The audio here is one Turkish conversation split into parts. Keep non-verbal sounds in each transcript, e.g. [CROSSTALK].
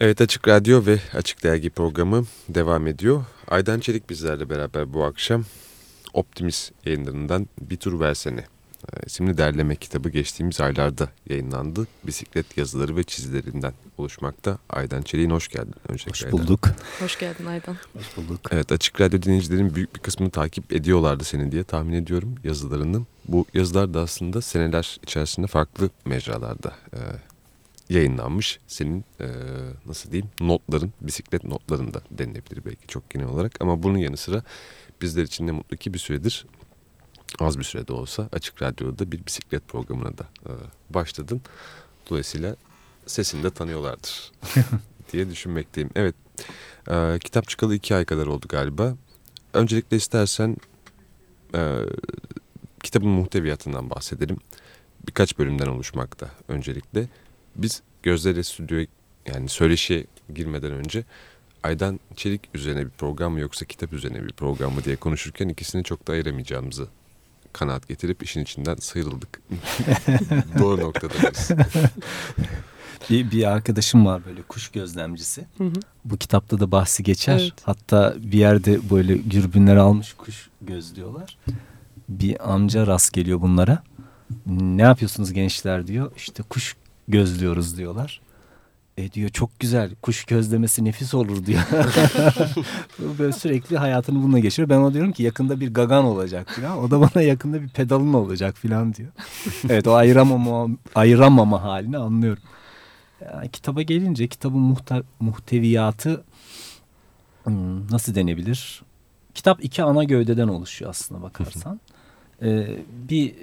Evet Açık Radyo ve Açık Dergi programı devam ediyor. Aydan Çelik bizlerle beraber bu akşam Optimist yayınlarından Bir Tur Versene e, isimli derleme kitabı geçtiğimiz aylarda yayınlandı. Bisiklet yazıları ve çizilerinden oluşmakta. Aydan Çelik'in hoş geldin. Öncelikle hoş bulduk. Aydan. Hoş geldin Aydan. Hoş bulduk. Evet Açık Radyo dinleyicilerin büyük bir kısmını takip ediyorlardı seni diye tahmin ediyorum yazılarının. Bu yazılar da aslında seneler içerisinde farklı mecralarda e, yayınlanmış. Senin e, nasıl diyeyim notların, bisiklet notlarında denilebilir belki çok genel olarak. Ama bunun yanı sıra bizler için ne mutlu ki bir süredir az bir sürede olsa Açık Radyo'da bir bisiklet programına da e, başladın. Dolayısıyla sesini de tanıyorlardır [LAUGHS] diye düşünmekteyim. Evet, e, kitap çıkalı iki ay kadar oldu galiba. Öncelikle istersen e, kitabın muhteviyatından bahsedelim. Birkaç bölümden oluşmakta öncelikle. Biz Gözleri Stüdyo'ya yani söyleşiye girmeden önce Aydan Çelik üzerine bir program mı yoksa kitap üzerine bir program mı diye konuşurken ikisini çok da ayıramayacağımızı kanaat getirip işin içinden sıyrıldık. [LAUGHS] Doğru noktadayız. [LAUGHS] bir, bir arkadaşım var böyle kuş gözlemcisi. Hı hı. Bu kitapta da bahsi geçer. Evet. Hatta bir yerde böyle gürbünler almış kuş gözlüyorlar. Bir amca rast geliyor bunlara. Ne yapıyorsunuz gençler diyor. İşte kuş gözlüyoruz diyorlar. E diyor çok güzel kuş gözlemesi nefis olur diyor. [LAUGHS] Böyle sürekli hayatını bununla geçiriyor. Ben o diyorum ki yakında bir gagan olacak falan. O da bana yakında bir pedalın olacak falan diyor. evet o ayıramama, ayıramama halini anlıyorum. Yani kitaba gelince kitabın muhta, muhteviyatı hmm, nasıl denebilir? Kitap iki ana gövdeden oluşuyor aslında bakarsan. ee, bir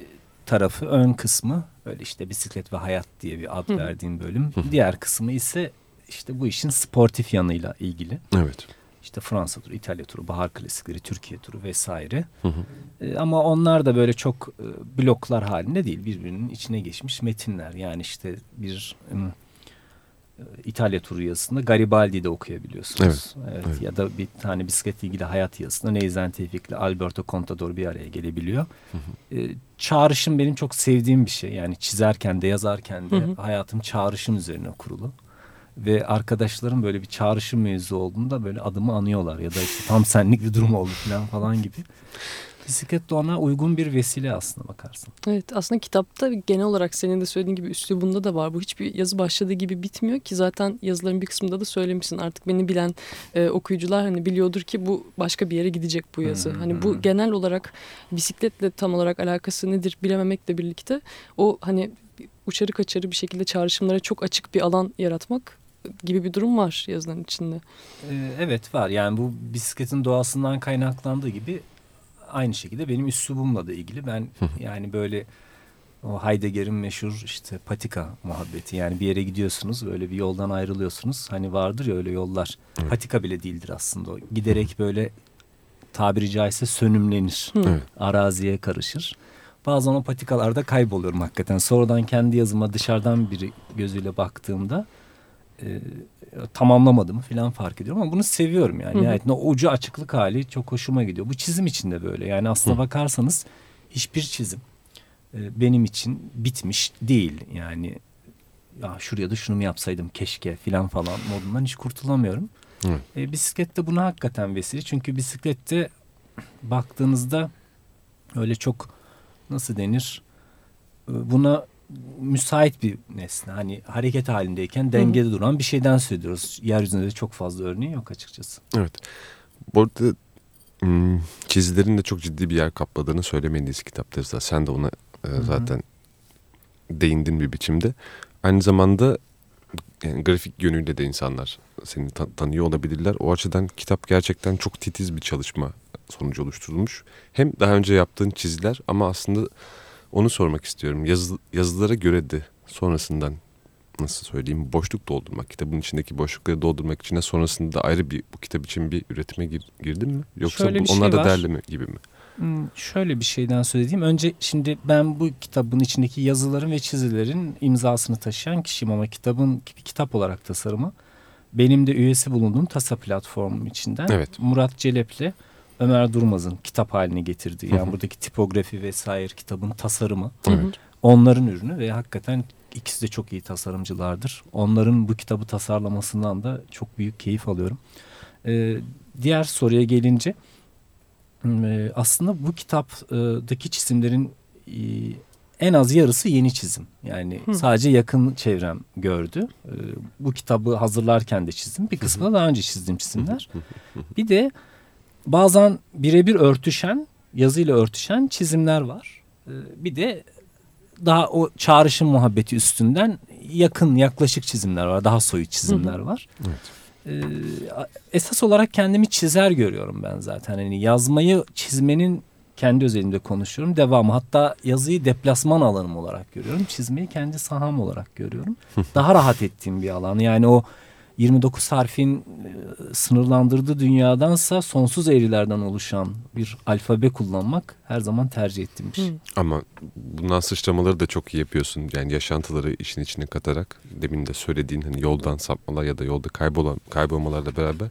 tarafı ön kısmı böyle işte bisiklet ve hayat diye bir ad verdiğim bölüm. Diğer kısmı ise işte bu işin sportif yanıyla ilgili. Evet. İşte Fransa turu, İtalya turu, bahar klasikleri, Türkiye turu vesaire. Hı hı. E, ama onlar da böyle çok e, bloklar halinde değil. Birbirinin içine geçmiş metinler. Yani işte bir e, İtalya turu yazısında Garibaldi'de okuyabiliyorsunuz. Evet, evet, evet. Ya da bir tane bisikletle ilgili hayat yazısında Neyzen Tevfik'le Alberto Contador bir araya gelebiliyor. Hı hı. E, çağrışım benim çok sevdiğim bir şey. Yani çizerken de yazarken de hı hı. hayatım çağrışım üzerine kurulu. Ve arkadaşlarım böyle bir çağrışım mevzu olduğunda böyle adımı anıyorlar. Ya da işte tam senlik bir durum oldu falan falan gibi. Bisiklet de ona uygun bir vesile aslında bakarsın. Evet aslında kitapta genel olarak senin de söylediğin gibi üslubunda da var. Bu hiçbir yazı başladığı gibi bitmiyor ki zaten yazıların bir kısmında da söylemişsin. Artık beni bilen e, okuyucular hani biliyordur ki bu başka bir yere gidecek bu yazı. Hmm. Hani bu genel olarak bisikletle tam olarak alakası nedir bilememekle birlikte o hani uçarı kaçarı bir şekilde çağrışımlara çok açık bir alan yaratmak gibi bir durum var yazıların içinde. Ee, evet var yani bu bisikletin doğasından kaynaklandığı gibi aynı şekilde benim üslubumla da ilgili. Ben yani böyle o Heidegger'in meşhur işte patika muhabbeti. Yani bir yere gidiyorsunuz böyle bir yoldan ayrılıyorsunuz. Hani vardır ya öyle yollar. Patika bile değildir aslında o. Giderek böyle tabiri caizse sönümlenir. Araziye karışır. Bazen o patikalarda kayboluyorum hakikaten. Sonradan kendi yazıma dışarıdan biri gözüyle baktığımda e, tamamlamadım falan fark ediyorum ama bunu seviyorum yani. Hı -hı. o ucu açıklık hali çok hoşuma gidiyor. Bu çizim için de böyle. Yani aslına Hı. bakarsanız hiçbir çizim e, benim için bitmiş değil. Yani ya şuraya da şunu mu yapsaydım keşke falan falan modundan hiç kurtulamıyorum. Hı. E, bisiklet de buna hakikaten vesile. Çünkü bisiklette baktığınızda öyle çok nasıl denir? E, buna müsait bir nesne. Hani hareket halindeyken dengede Hı. duran bir şeyden söylüyoruz. Yeryüzünde de çok fazla örneği yok açıkçası. Evet. Bu arada çizilerin de çok ciddi bir yer kapladığını söylemeliyiz kitapta. Sen de ona e, zaten Hı. değindin bir biçimde. Aynı zamanda yani grafik yönüyle de insanlar seni ta tanıyor olabilirler. O açıdan kitap gerçekten çok titiz bir çalışma sonucu oluşturulmuş. Hem daha önce yaptığın çiziler ama aslında onu sormak istiyorum. Yazı, yazılara göre de sonrasından nasıl söyleyeyim boşluk doldurmak, kitabın içindeki boşlukları doldurmak için de sonrasında da ayrı bir bu kitap için bir üretime gir, girdin mi? Yoksa bu, şey onlar da derleme gibi mi? Hmm, şöyle bir şeyden söyleyeyim. Önce şimdi ben bu kitabın içindeki yazıların ve çizilerin imzasını taşıyan kişiyim ama kitabın bir kitap olarak tasarımı benim de üyesi bulunduğum TASA platformum içinden evet. Murat Celep'le Ömer Durmaz'ın kitap haline getirdiği yani buradaki tipografi vesaire kitabın tasarımı evet. onların ürünü ve hakikaten ikisi de çok iyi tasarımcılardır. Onların bu kitabı tasarlamasından da çok büyük keyif alıyorum. E, diğer soruya gelince e, aslında bu kitaptaki çizimlerin e, en az yarısı yeni çizim. Yani Hı. sadece yakın çevrem gördü. E, bu kitabı hazırlarken de çizdim. Bir kısmı da daha önce çizdiğim çizimler. Bir de bazen birebir örtüşen, yazıyla örtüşen çizimler var. E, bir de daha o çağrışım muhabbeti üstünden yakın, yaklaşık çizimler var. Daha soyut çizimler var. Evet. Ee, esas olarak kendimi çizer görüyorum ben zaten. Hani yazmayı çizmenin kendi özelimde konuşuyorum. Devamı hatta yazıyı deplasman alanım olarak görüyorum. Çizmeyi kendi saham olarak görüyorum. Daha rahat ettiğim bir alan. Yani o 29 harfin e, sınırlandırdığı dünyadansa sonsuz eğrilerden oluşan bir alfabe kullanmak her zaman tercih ettiğim bir şey. Ama bundan sıçramaları da çok iyi yapıyorsun. Yani yaşantıları işin içine katarak demin de söylediğin hani yoldan sapmalar ya da yolda kaybolan kaybolmalarla beraber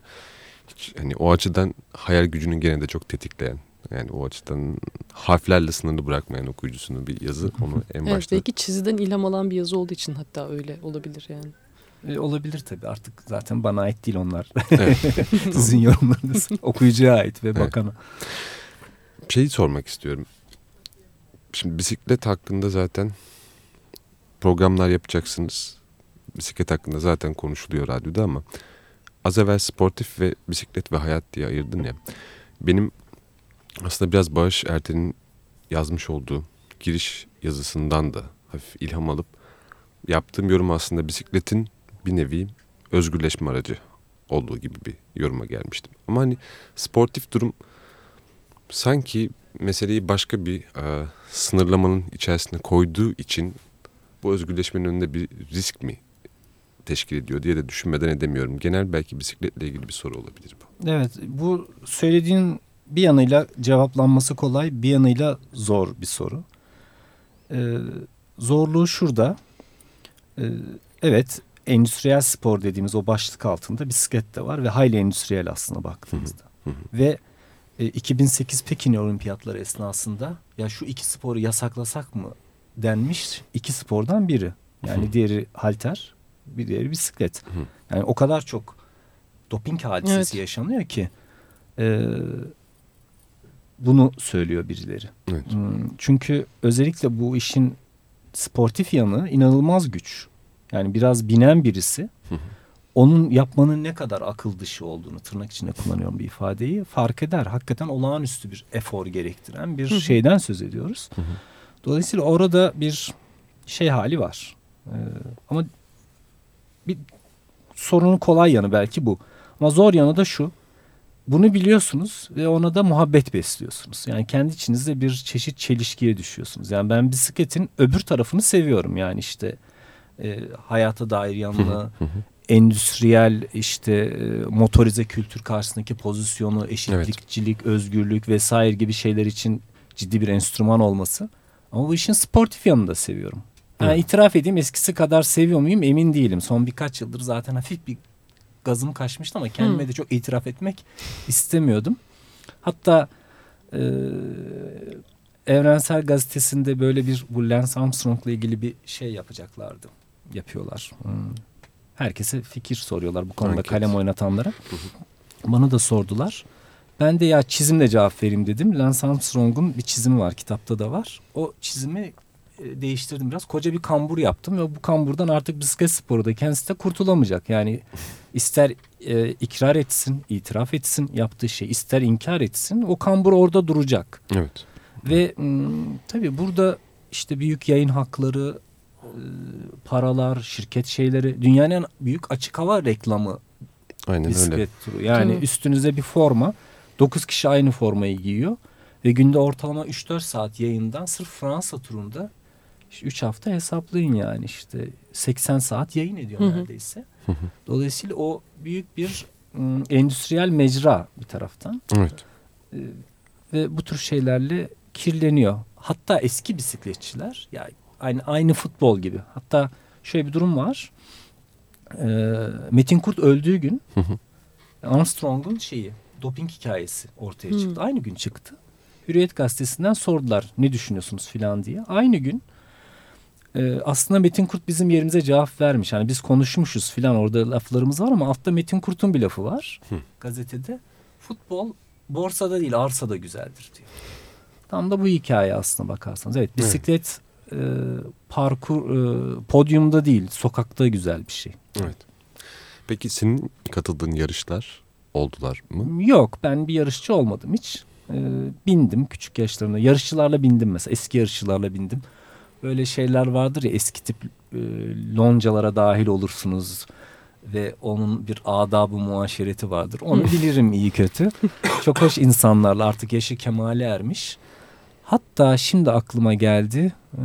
hiç, hani o açıdan hayal gücünün gene de çok tetikleyen yani o açıdan harflerle sınırlı bırakmayan okuyucusunu bir yazı onu en [LAUGHS] evet, başta. Belki çiziden ilham alan bir yazı olduğu için hatta öyle olabilir yani. E, olabilir tabii artık zaten bana ait değil onlar. Evet. [LAUGHS] Sizin yorumlarınız [LAUGHS] okuyucuya ait ve evet. bakana. Şeyi sormak istiyorum. Şimdi bisiklet hakkında zaten programlar yapacaksınız. Bisiklet hakkında zaten konuşuluyor radyoda ama az evvel sportif ve bisiklet ve hayat diye ayırdın ya. Benim aslında biraz Bağış Erten'in yazmış olduğu giriş yazısından da hafif ilham alıp yaptığım yorum aslında bisikletin bir nevi özgürleşme aracı olduğu gibi bir yoruma gelmiştim. Ama hani sportif durum sanki meseleyi başka bir e, sınırlamanın içerisine koyduğu için bu özgürleşmenin önünde bir risk mi teşkil ediyor diye de düşünmeden edemiyorum. Genel belki bisikletle ilgili bir soru olabilir bu. Evet bu söylediğin bir yanıyla cevaplanması kolay bir yanıyla zor bir soru. Ee, zorluğu şurada. Ee, evet endüstriyel spor dediğimiz o başlık altında bisiklet de var ve hayli endüstriyel aslında baktığımızda. ve e, 2008 Pekin Olimpiyatları esnasında ya şu iki sporu yasaklasak mı denmiş iki spordan biri. Yani diğeri halter, bir diğeri bisiklet. Yani o kadar çok doping hadisesi evet. yaşanıyor ki e, bunu söylüyor birileri. Evet. Hmm, çünkü özellikle bu işin sportif yanı inanılmaz güç. Yani biraz binen birisi onun yapmanın ne kadar akıl dışı olduğunu tırnak içinde kullanıyorum bir ifadeyi fark eder. Hakikaten olağanüstü bir efor gerektiren bir şeyden söz ediyoruz. Dolayısıyla orada bir şey hali var. Ee, ama bir sorunun kolay yanı belki bu. Ama zor yanı da şu. Bunu biliyorsunuz ve ona da muhabbet besliyorsunuz. Yani kendi içinizde bir çeşit çelişkiye düşüyorsunuz. Yani ben bisikletin öbür tarafını seviyorum. Yani işte e, hayata dair yanına, endüstriyel işte e, motorize kültür karşısındaki pozisyonu, eşitlikçilik, evet. özgürlük vesaire gibi şeyler için ciddi bir enstrüman olması. Ama bu işin sportif yanını da seviyorum. Yani itiraf edeyim eskisi kadar seviyor muyum emin değilim. Son birkaç yıldır zaten hafif bir gazım kaçmıştı ama kendime Hı. de çok itiraf etmek istemiyordum. Hatta e, Evrensel Gazetesi'nde böyle bir bu Lance Armstrong'la ilgili bir şey yapacaklardı yapıyorlar. Hmm. Herkese fikir soruyorlar bu konuda Anket. kalem oynatanlara. Bana da sordular. Ben de ya çizimle cevap vereyim dedim. Lance Armstrong'un bir çizimi var kitapta da var. O çizimi e, değiştirdim biraz. Koca bir kambur yaptım ve bu kamburdan artık bisiklet sporu da kendisi de kurtulamayacak. Yani ister e, ikrar etsin, itiraf etsin yaptığı şey, ister inkar etsin o kambur orada duracak. Evet. Ve m, tabii burada işte büyük yayın hakları, paralar, şirket şeyleri dünyanın en büyük açık hava reklamı Aynen bisiklet öyle. turu. Yani Hı. üstünüze bir forma. dokuz kişi aynı formayı giyiyor. Ve günde ortalama 3-4 saat yayından sırf Fransa turunda işte 3 hafta hesaplayın yani işte 80 saat yayın ediyor Hı-hı. neredeyse. Hı-hı. Dolayısıyla o büyük bir ım, endüstriyel mecra bir taraftan. Evet. Ee, ve bu tür şeylerle kirleniyor. Hatta eski bisikletçiler yani aynı aynı futbol gibi. Hatta şöyle bir durum var. Ee, Metin Kurt öldüğü gün Armstrong'un şeyi doping hikayesi ortaya çıktı. Aynı gün çıktı. Hürriyet gazetesinden sordular ne düşünüyorsunuz filan diye. Aynı gün e, aslında Metin Kurt bizim yerimize cevap vermiş. Yani biz konuşmuşuz filan orada laflarımız var ama altta Metin Kurt'un bir lafı var Hı. gazetede. Futbol borsada değil arsada güzeldir diyor. Tam da bu hikaye aslına bakarsanız. Evet bisiklet e, parkur e, podyumda değil sokakta güzel bir şey. Evet. Peki senin katıldığın yarışlar oldular mı? Yok ben bir yarışçı olmadım hiç. Ee, bindim küçük yaşlarımda. Yarışçılarla bindim mesela. Eski yarışçılarla bindim. Böyle şeyler vardır ya eski tip e, loncalara dahil olursunuz. Ve onun bir adabı muaşereti vardır. Onu bilirim iyi kötü. Çok hoş insanlarla artık yaşı kemale ermiş. Hatta şimdi aklıma geldi. Ee,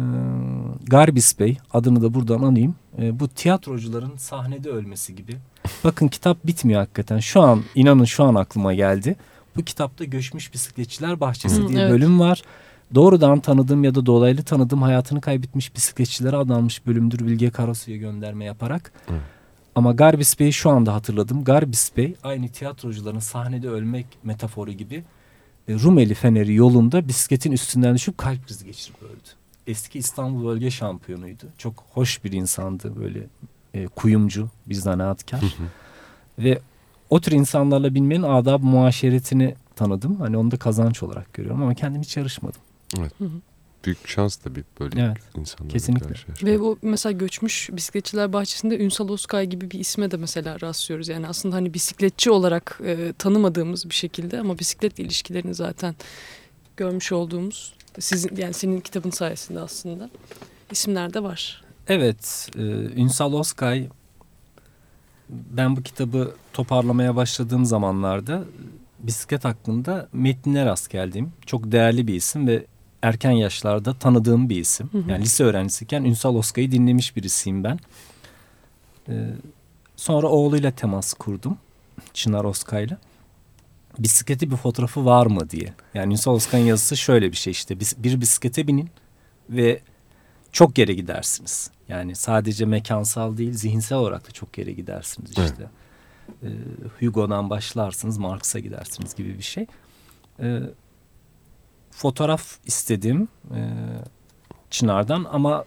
Garbis Bey adını da buradan anayım. Ee, bu tiyatrocuların sahnede ölmesi gibi. Bakın kitap bitmiyor hakikaten. Şu an inanın şu an aklıma geldi. Bu kitapta Göçmüş Bisikletçiler Bahçesi Hı, diye evet. bölüm var. Doğrudan tanıdığım ya da dolaylı tanıdığım hayatını kaybetmiş bisikletçilere adanmış bölümdür Bilge Karasu'ya gönderme yaparak. Hı. Ama Garbis Bey'i şu anda hatırladım. Garbis Bey aynı tiyatrocuların sahnede ölmek metaforu gibi e, Rumeli Feneri yolunda bisikletin üstünden düşüp kalp krizi geçirip öldü. Eski İstanbul bölge şampiyonuydu. Çok hoş bir insandı böyle e, kuyumcu bir zanaatkar. Ve o tür insanlarla binmenin adab muaşeretini tanıdım. Hani onu da kazanç olarak görüyorum ama kendim hiç yarışmadım. Büyük şans tabii böyle Evet, insanlarla kesinlikle. karşılaşmak. Ve bu mesela göçmüş bisikletçiler bahçesinde Ünsal Oskay gibi bir isme de mesela rastlıyoruz. Yani aslında hani bisikletçi olarak e, tanımadığımız bir şekilde ama bisikletle ilişkilerini zaten görmüş olduğumuz sizin yani senin kitabın sayesinde aslında isimler de var. Evet, e, Ünsal Oskay ben bu kitabı toparlamaya başladığım zamanlarda bisiklet hakkında metnine rast geldiğim çok değerli bir isim ve erken yaşlarda tanıdığım bir isim. Hı hı. Yani lise öğrencisiyken Ünsal Oskay'ı dinlemiş birisiyim ben. E, sonra oğluyla temas kurdum. Çınar Oskay'la. Bisikleti bir fotoğrafı var mı diye. Yani Ünsal Oskay'ın yazısı şöyle bir şey işte. Bir bisiklete binin ve çok yere gidersiniz. Yani sadece mekansal değil zihinsel olarak da çok yere gidersiniz işte. Ee, Hugo'dan başlarsınız Marx'a gidersiniz gibi bir şey. Ee, fotoğraf istedim e, Çınar'dan ama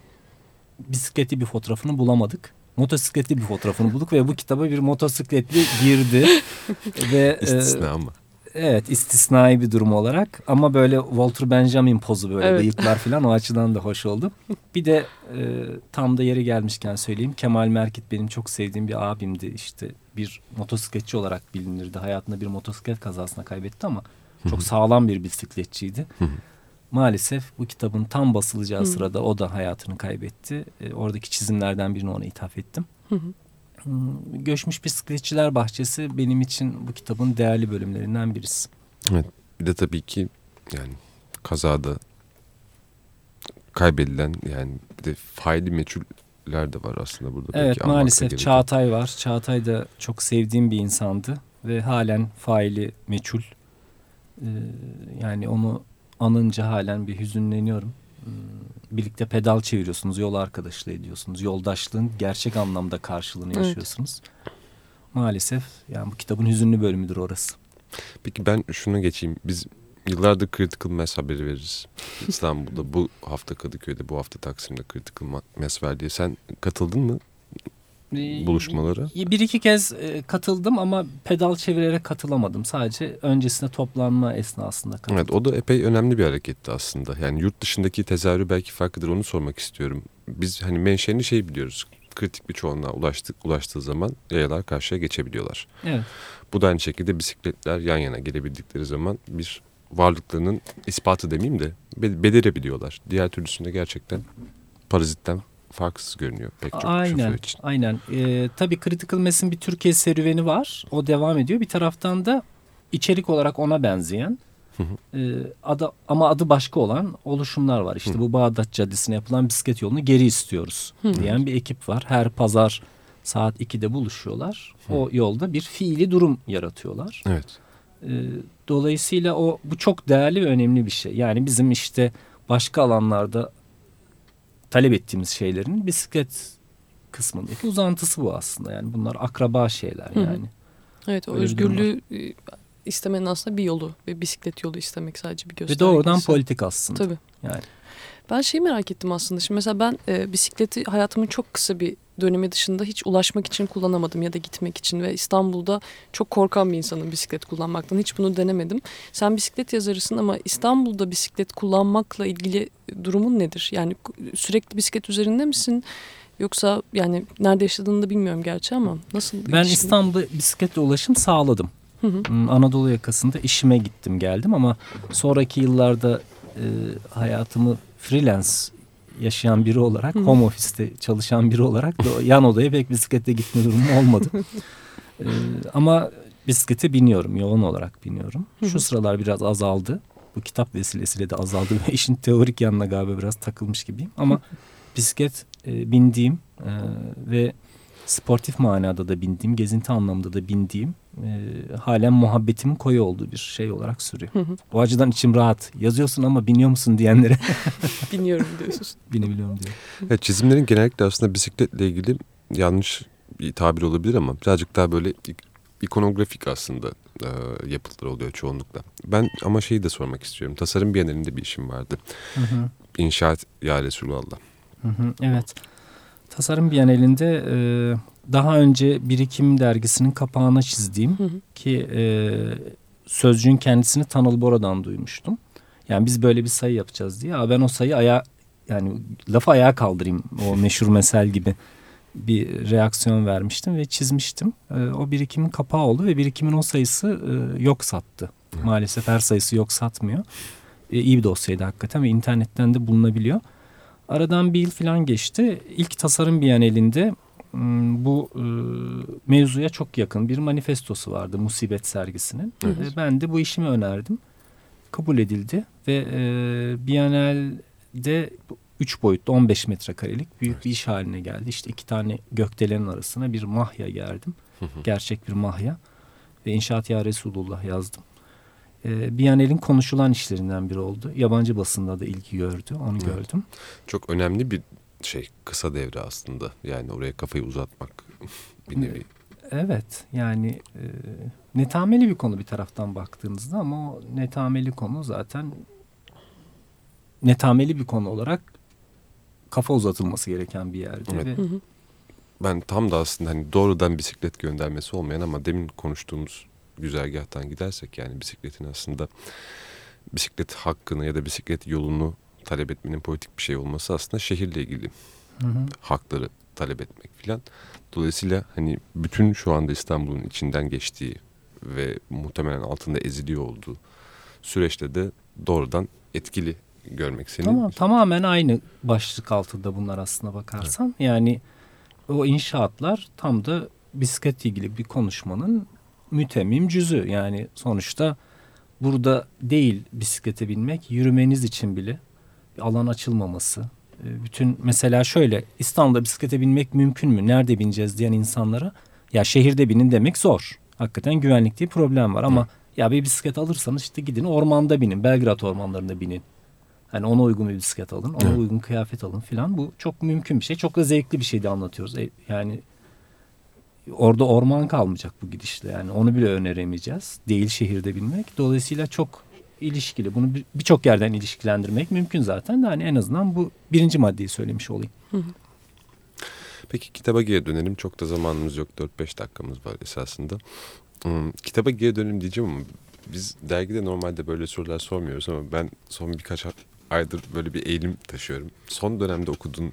bisikletli bir fotoğrafını bulamadık. Motosikletli bir fotoğrafını bulduk ve bu kitaba bir motosikletli girdi. [LAUGHS] ve e, İstisna ama. Evet istisnai bir durum olarak ama böyle Walter Benjamin pozu böyle Evet. bıyıklar falan o açıdan da hoş oldu. Bir de e, tam da yeri gelmişken söyleyeyim Kemal Merkit benim çok sevdiğim bir abimdi işte bir motosikletçi olarak bilinirdi. Hayatında bir motosiklet kazasına kaybetti ama çok sağlam bir bisikletçiydi. Maalesef bu kitabın tam basılacağı sırada o da hayatını kaybetti. E, oradaki çizimlerden birini ona ithaf ettim. Hmm, Göçmüş Bisikletçiler Bahçesi benim için bu kitabın değerli bölümlerinden birisi. Bir de tabii ki yani kazada kaybedilen yani bir de faili meçhuller de var aslında burada. belki Evet anmakta maalesef. Çağatay var. Çağatay da çok sevdiğim bir insandı ve halen faili meçhul. Ee, yani onu anınca halen bir hüzünleniyorum. Hmm, Birlikte pedal çeviriyorsunuz, yol arkadaşlığı ediyorsunuz. Yoldaşlığın gerçek anlamda karşılığını Evet. yaşıyorsunuz. Maalesef yani bu kitabın hüzünlü bölümüdür orası. Peki ben şuna geçeyim. Biz yıllardır Critical Mass haberi veririz. İstanbul'da bu hafta Kadıköy'de bu hafta Taksim'de Critical Ma- Mass ver diye. Sen katıldın mı buluşmalara? Bir iki kez e, katıldım ama pedal çevirerek katılamadım. Sadece öncesinde toplanma esnasında katıldım. Evet o da epey önemli bir hareketti aslında. Yani yurt dışındaki tezahürü belki farklıdır onu sormak istiyorum. Biz hani menşeini şey biliyoruz. Kritik bir çoğunluğa ulaştık, ulaştığı zaman yayalar karşıya geçebiliyorlar. Evet. Bu da aynı şekilde bisikletler yan yana gelebildikleri zaman bir varlıklarının ispatı demeyeyim de be- belirebiliyorlar. Diğer türlüsünde gerçekten parazitten farksız görünüyor pek çok şoför aynen, için. aynen. Ee, tabii Critical Mass'in bir Türkiye serüveni var. O devam ediyor. Bir taraftan da içerik olarak ona benzeyen Hı hı. e, adı, ama adı başka olan oluşumlar var. İşte Hı. bu Bağdat Caddesi'ne yapılan bisiklet yolunu geri istiyoruz Hı. diyen bir ekip var. Her pazar saat 2'de buluşuyorlar. Hı. O yolda bir fiili durum yaratıyorlar. Evet. E, dolayısıyla o bu çok değerli ve önemli bir şey. Yani bizim işte başka alanlarda talep ettiğimiz şeylerin bisiklet kısmındaki uzantısı bu aslında. Yani bunlar akraba şeyler Hı hı. yani. Evet o Öyle özgürlüğü e, istemenin aslında bir yolu ve bisiklet yolu istemek sadece bir göstergesi. Ve doğrudan politik aslında. Tabii. Yani. Ben şeyi merak ettim aslında. Şimdi mesela ben e, bisikleti hayatımın çok kısa bir dönemi dışında hiç ulaşmak için kullanamadım ya da gitmek için ve İstanbul'da çok korkan bir insanım bisiklet kullanmaktan. Hiç bunu denemedim. Sen bisiklet yazarısın ama İstanbul'da bisiklet kullanmakla ilgili durumun nedir? Yani sürekli bisiklet üzerinde misin? Yoksa yani nerede yaşadığını da bilmiyorum gerçi ama nasıl? Ben ilişkin? İstanbul'da bisikletle ulaşım sağladım. Hı hı. Hmm, Anadolu yakasında işime gittim geldim ama sonraki yıllarda e, hayatımı freelance yaşayan biri olarak, Hı. home office'te çalışan biri olarak da yan odaya pek bisikletle gitme durumum olmadı. [LAUGHS] ee, ama bisiklete biniyorum, yoğun olarak biniyorum. Şu sıralar biraz azaldı. Bu kitap vesilesiyle de azaldı ve [LAUGHS] işin teorik yanına galiba biraz takılmış gibiyim. Ama [LAUGHS] bisiklet e, bindiğim e, ve sportif manada da bindiğim, gezinti anlamında da bindiğim e, halen muhabbetimin koyu olduğu bir şey olarak sürüyor. Hı hı. O açıdan içim rahat. Yazıyorsun ama biniyor musun diyenlere. [LAUGHS] Biniyorum diyorsun. [LAUGHS] Binebiliyorum diyor. Evet, çizimlerin genellikle aslında bisikletle ilgili yanlış bir tabir olabilir ama birazcık daha böyle ikonografik aslında e, yapıtlar oluyor çoğunlukla. Ben ama şeyi de sormak istiyorum. Tasarım bir bienalinde bir işim vardı. Hı hı. İnşaat ya Resulallah. Hı hı, evet. Tasarım Bienalinde e, daha önce Birikim dergisinin kapağına çizdiğim hı hı. ki e, sözcüğün kendisini Tanıl Bora'dan duymuştum. Yani biz böyle bir sayı yapacağız diye. Ama ben o sayı aya yani lafı ayağa kaldırayım o [LAUGHS] meşhur mesel gibi bir reaksiyon vermiştim ve çizmiştim. E, o birikimin kapağı oldu ve birikimin o sayısı e, yok sattı. Maalesef her sayısı yok satmıyor. E, iyi bir dosyaydı hakikaten ve internetten de bulunabiliyor. Aradan bir yıl falan geçti. İlk tasarım bienalinde hmm, bu e, mevzuya çok yakın bir manifestosu vardı Musibet sergisinin. Evet. Ben de bu işimi önerdim. Kabul edildi ve e, Bienal'de 3 boyutlu 15 metrekarelik büyük evet. bir iş haline geldi. İşte iki tane gökdelenin arasına bir mahya gerdim. Gerçek bir mahya. Ve İnşaat Ya Resulullah yazdım. E, Biyanel'in konuşulan işlerinden biri oldu. Yabancı basında da ilgi gördü. Onu evet. gördüm. Çok önemli bir şey kısa devre aslında. Yani oraya kafayı uzatmak [LAUGHS] bir nevi. Evet yani e, netameli bir konu bir taraftan baktığınızda ama o netameli konu zaten netameli bir konu olarak kafa uzatılması gereken bir yerde. Evet. Ve... Hı hı. Ben tam da aslında hani doğrudan bisiklet göndermesi olmayan ama demin konuştuğumuz güzergahtan gidersek yani bisikletin aslında bisiklet hakkını ya da bisiklet yolunu talep etmenin politik bir şey olması aslında şehirle ilgili hı hı. hakları talep etmek filan. Dolayısıyla hani bütün şu anda İstanbul'un içinden geçtiği ve muhtemelen altında eziliyor olduğu süreçte de doğrudan etkili görmek seni. Tamam, tamamen aynı başlık altında bunlar aslında bakarsan. Evet. Yani o inşaatlar tam da bisikletle ilgili bir konuşmanın mütemmim cüzü. Yani sonuçta burada değil bisiklete binmek, yürümeniz için bile alan açılmaması. Ee, bütün mesela şöyle İstanbul'da bisiklete binmek mümkün mü? Nerede bineceğiz diyen insanlara ya şehirde binin demek zor. Hakikaten güvenlik diye problem var ama Hı. ya bir bisiklet alırsanız işte gidin ormanda binin. Belgrad ormanlarında binin. Hani ona uygun bir bisiklet alın, ona Hı. uygun kıyafet alın filan. Bu çok mümkün bir şey. Çok da zevkli bir şey de anlatıyoruz. E, yani orada orman kalmayacak bu gidişle. Yani onu bile öneremeyeceğiz. Değil şehirde bilmek. Dolayısıyla çok ilişkili. Bunu birçok yerden ilişkilendirmek mümkün zaten de hani en azından bu birinci maddeyi söylemiş olayım. Peki kitaba geri dönelim. Çok da zamanımız yok. 4-5 dakikamız var esasında. Hmm, kitaba geri dönelim diyeceğim ama biz dergide normalde böyle sorular sormuyoruz ama ben son birkaç aydır böyle bir eğilim taşıyorum. Son dönemde okudun,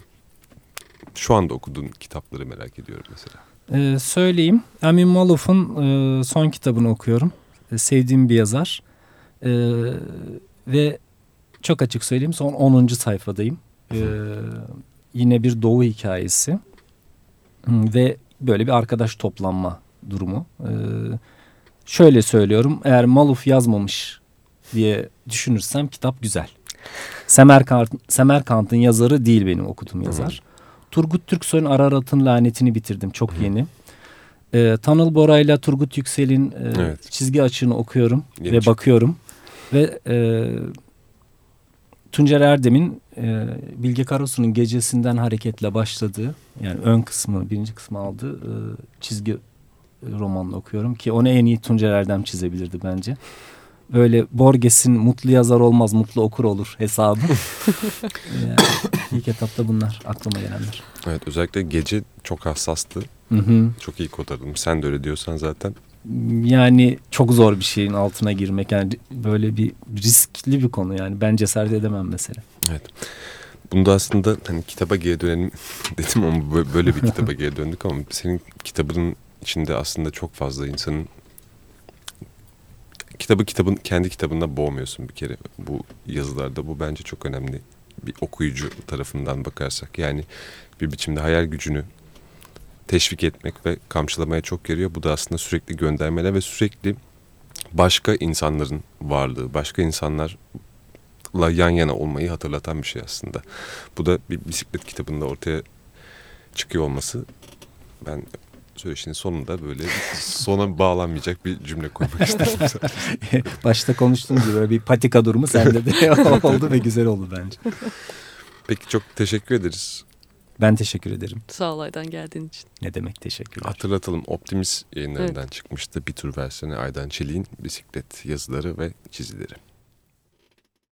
şu anda okuduğun kitapları merak ediyorum mesela. Ee, söyleyeyim. Amin Maluf'un e, son kitabını okuyorum. E, sevdiğim bir yazar. E, ve çok açık söyleyeyim son 10. sayfadayım. E, yine bir doğu hikayesi. Ve böyle bir arkadaş toplanma durumu. E, şöyle söylüyorum. Eğer Maluf yazmamış diye düşünürsem kitap güzel. Semerkant, Semerkant'ın yazarı değil benim okuduğum yazar. Turgut Türksoy'un Ararat'ın lanetini bitirdim. Çok yeni. Ee, Tanıl Bora ile Turgut Yüksel'in e, evet. çizgi açığını okuyorum yeni ve çıktı. bakıyorum. Ve e, Tuncer Erdem'in e, Bilge Karasu'nun gecesinden hareketle başladığı yani ön kısmı birinci kısmı aldığı e, çizgi romanını okuyorum ki onu en iyi Tuncel Erdem çizebilirdi bence. Böyle Borges'in mutlu yazar olmaz mutlu okur olur hesabı. yani [LAUGHS] ilk etapta bunlar aklıma gelenler. Evet özellikle gece çok hassastı. Hı hı. Çok iyi kotardım. Sen de öyle diyorsan zaten. Yani çok zor bir şeyin altına girmek yani böyle bir riskli bir konu yani ben cesaret edemem mesela. Evet. Bunda aslında hani kitaba geri dönelim [LAUGHS] dedim ama bö- böyle bir kitaba geri [LAUGHS] döndük ama senin kitabının içinde aslında çok fazla insanın kitabı kitabın kendi kitabında boğmuyorsun bir kere bu yazılarda. Bu bence çok önemli bir okuyucu tarafından bakarsak. Yani bir biçimde hayal gücünü teşvik etmek ve kamçılamaya çok yarıyor. Bu da aslında sürekli göndermeler ve sürekli başka insanların varlığı, başka insanlarla yan yana olmayı hatırlatan bir şey aslında. Bu da bir bisiklet kitabında ortaya çıkıyor olması ben söyleşinin sonunda böyle sona bağlanmayacak bir cümle koymak [LAUGHS] istedim. [LAUGHS] Başta konuştuğum gibi böyle bir patika durumu sende de [LAUGHS] oldu ve güzel oldu bence. Peki çok teşekkür ederiz. Ben teşekkür ederim. Sağ ol Aydan geldiğin için. Ne demek teşekkürler. Hatırlatalım Optimist yayınlarından çıkmıştı bir tür versiyonu Aydan Çelik'in bisiklet yazıları ve çizileri.